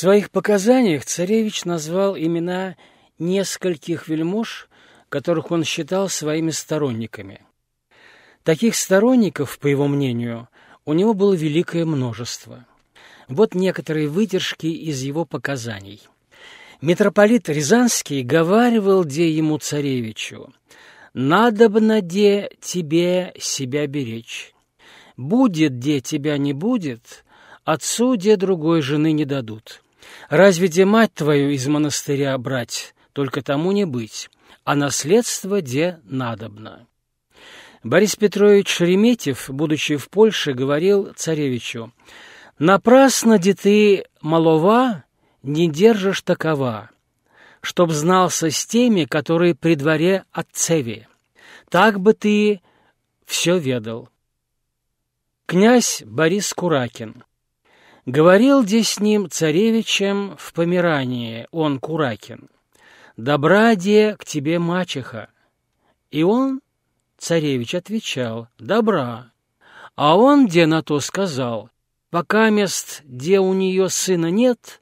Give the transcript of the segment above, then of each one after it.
своих показаниях царевич назвал имена нескольких вельмож, которых он считал своими сторонниками. Таких сторонников, по его мнению, у него было великое множество. Вот некоторые выдержки из его показаний. Митрополит Рязанский говаривал де ему царевичу, «Надобно де тебе себя беречь. Будет де тебя не будет, отцу де другой жены не дадут. Разве де мать твою из монастыря брать, только тому не быть, а наследство де надобно». Борис Петрович Шереметьев, будучи в Польше, говорил царевичу, «Напрасно, де ты малова, не держишь такова, чтоб знался с теми, которые при дворе отцеви. Так бы ты все ведал». Князь Борис Куракин Говорил здесь с ним царевичем в Померании, он Куракин. «Добра, де, к тебе мачеха». И он Царевич отвечал, «Добра». А он где на то сказал, «Пока мест, где у нее сына нет,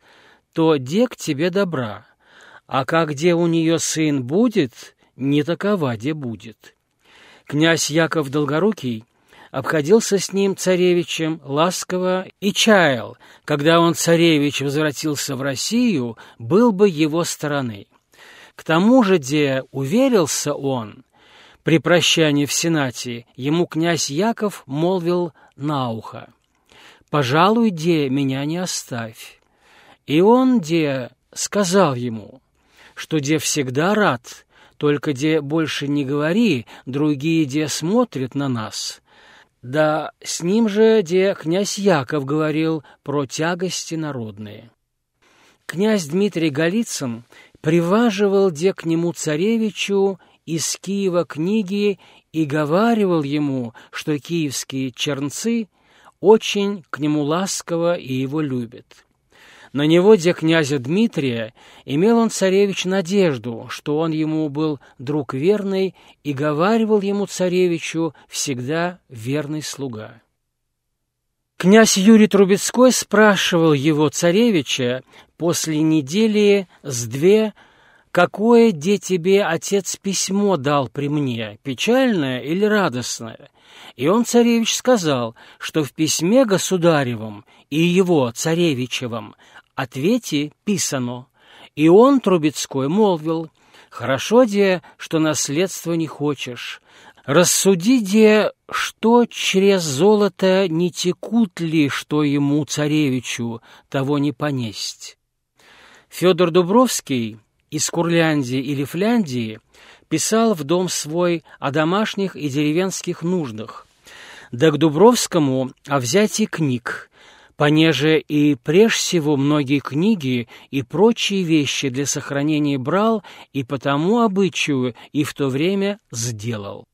то где к тебе добра, а как где у нее сын будет, не такова где будет». Князь Яков Долгорукий обходился с ним царевичем ласково и чаял, когда он, царевич, возвратился в Россию, был бы его стороны. К тому же, где уверился он, при прощании в Сенате ему князь Яков молвил на ухо, «Пожалуй, де, меня не оставь». И он, де, сказал ему, что де всегда рад, только де больше не говори, другие де смотрят на нас. Да с ним же де князь Яков говорил про тягости народные. Князь Дмитрий Голицын приваживал де к нему царевичу из Киева книги и говаривал ему, что киевские чернцы очень к нему ласково и его любят. На него, где князя Дмитрия, имел он царевич надежду, что он ему был друг верный, и говаривал ему царевичу всегда верный слуга. Князь Юрий Трубецкой спрашивал его царевича после недели с две какое, де тебе отец письмо дал при мне, печальное или радостное? И он, царевич, сказал, что в письме государевом и его, царевичевом, ответе писано. И он, Трубецкой, молвил, «Хорошо, де, что наследство не хочешь. Рассуди, де, что через золото не текут ли, что ему, царевичу, того не понесть». Федор Дубровский из Курляндии или Фляндии писал в дом свой о домашних и деревенских нуждах, да к Дубровскому о взятии книг, понеже и прежде всего многие книги и прочие вещи для сохранения брал и по тому обычаю и в то время сделал.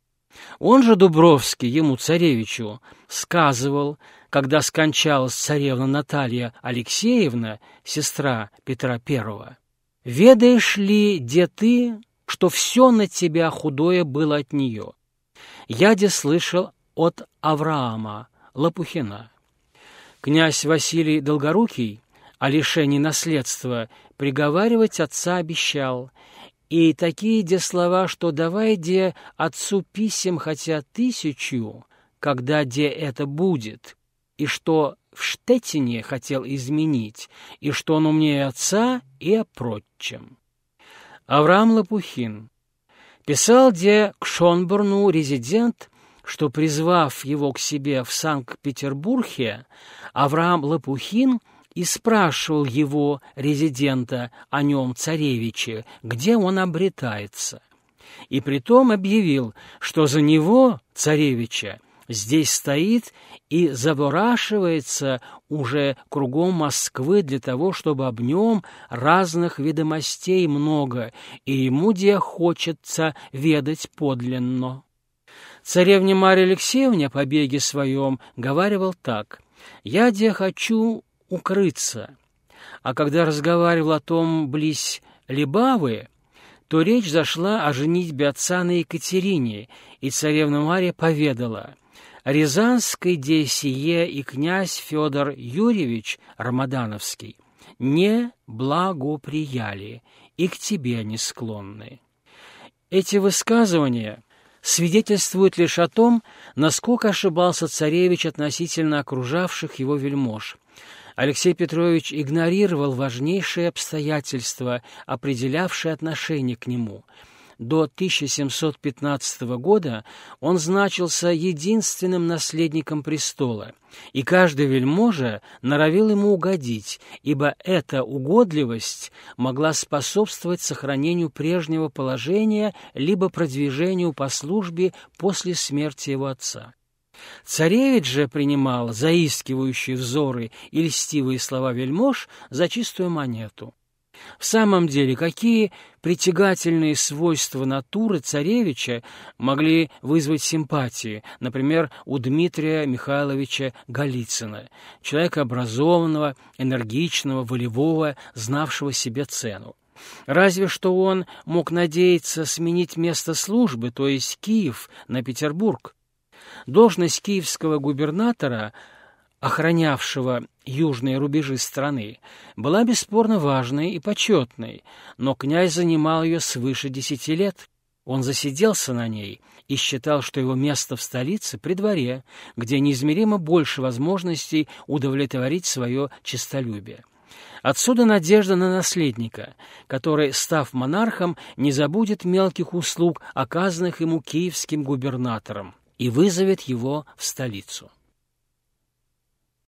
Он же Дубровский ему, царевичу, сказывал, когда скончалась царевна Наталья Алексеевна, сестра Петра Первого, Ведаешь ли, де ты, что все на тебя худое было от нее? Я де слышал от Авраама Лопухина. Князь Василий Долгорукий о лишении наследства приговаривать отца обещал, и такие де слова, что давай де отцу писем хотя тысячу, когда де это будет, и что в Штеттине хотел изменить, и что он умнее отца и о. Авраам Лопухин писал, где к Шонборну резидент, что, призвав его к себе в Санкт-Петербурге, Авраам Лопухин и спрашивал его, резидента, о нем, царевиче, где он обретается. И притом объявил, что за него, царевича, здесь стоит и заворашивается уже кругом Москвы для того, чтобы об нем разных ведомостей много, и ему где хочется ведать подлинно. Царевне Марье Алексеевне о побеге своем говаривал так «Я где хочу укрыться». А когда разговаривал о том близ Либавы, то речь зашла о женитьбе отца на Екатерине, и царевна Марья поведала — Рязанской де и князь Федор Юрьевич Рамадановский не благоприяли и к тебе не склонны. Эти высказывания свидетельствуют лишь о том, насколько ошибался царевич относительно окружавших его вельмож. Алексей Петрович игнорировал важнейшие обстоятельства, определявшие отношение к нему – до 1715 года он значился единственным наследником престола, и каждый вельможа норовил ему угодить, ибо эта угодливость могла способствовать сохранению прежнего положения либо продвижению по службе после смерти его отца. Царевич же принимал заискивающие взоры и льстивые слова вельмож за чистую монету. В самом деле, какие притягательные свойства натуры царевича могли вызвать симпатии, например, у Дмитрия Михайловича Голицына, человека образованного, энергичного, волевого, знавшего себе цену. Разве что он мог надеяться сменить место службы, то есть Киев, на Петербург. Должность киевского губернатора – охранявшего южные рубежи страны, была бесспорно важной и почетной, но князь занимал ее свыше десяти лет. Он засиделся на ней и считал, что его место в столице при дворе, где неизмеримо больше возможностей удовлетворить свое честолюбие. Отсюда надежда на наследника, который, став монархом, не забудет мелких услуг, оказанных ему киевским губернатором, и вызовет его в столицу.